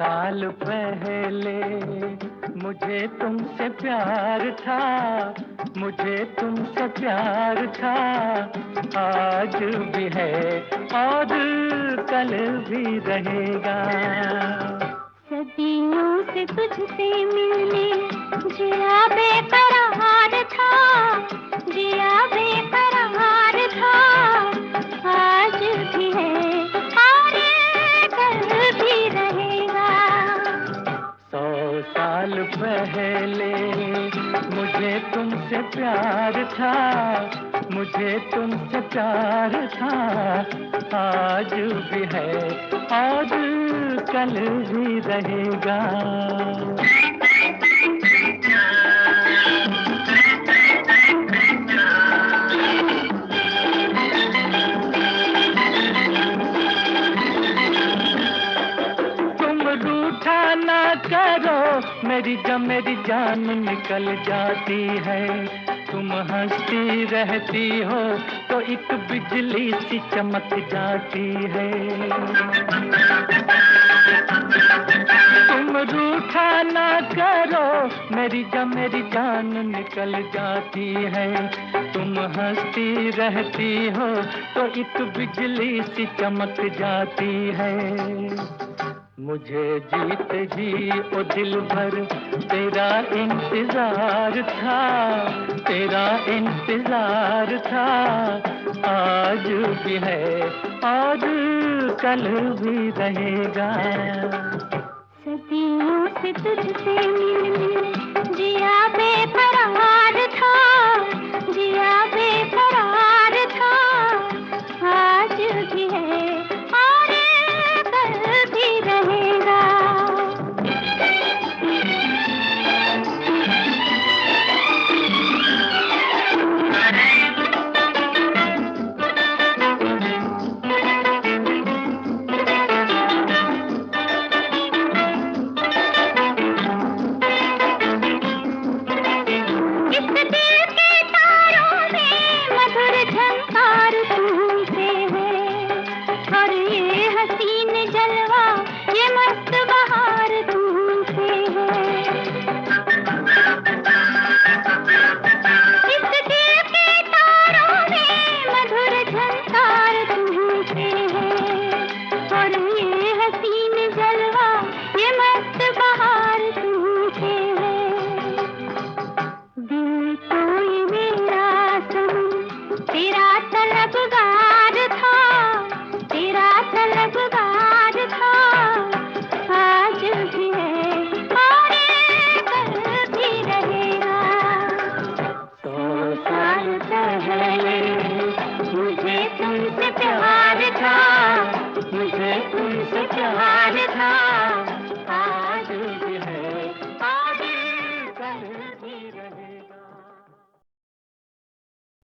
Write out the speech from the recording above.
साल पहले मुझे तुमसे प्यार था, मुझे तुमसे प्यार था। आज भी है और कल भी रहेगा। सदियों से तुझसे मिलने, जिया बेकरार साल पहले मुझे तुमसे प्यार था, मुझे तुमसे प्यार था। आज भी है, आज कल भी रहेगा। मेरी जब मेरी जान निकल जाती है। तुम हंसती रहती हो तो एक बिजली सी चमक जाती है। तुम रूठा ना करो, मेरी जब मेरी जान निकल जाती है। तुम हंसती रहती हो तो एक बिजली सी चमक जाती है। मुझे जीत जी ओ दिल भर। तेरा इंतज़ार था, तेरा इंतज़ार था। आज भी है, आज कल भी रहेगा। सदियों से तुझसे मिलने जिया बेकरार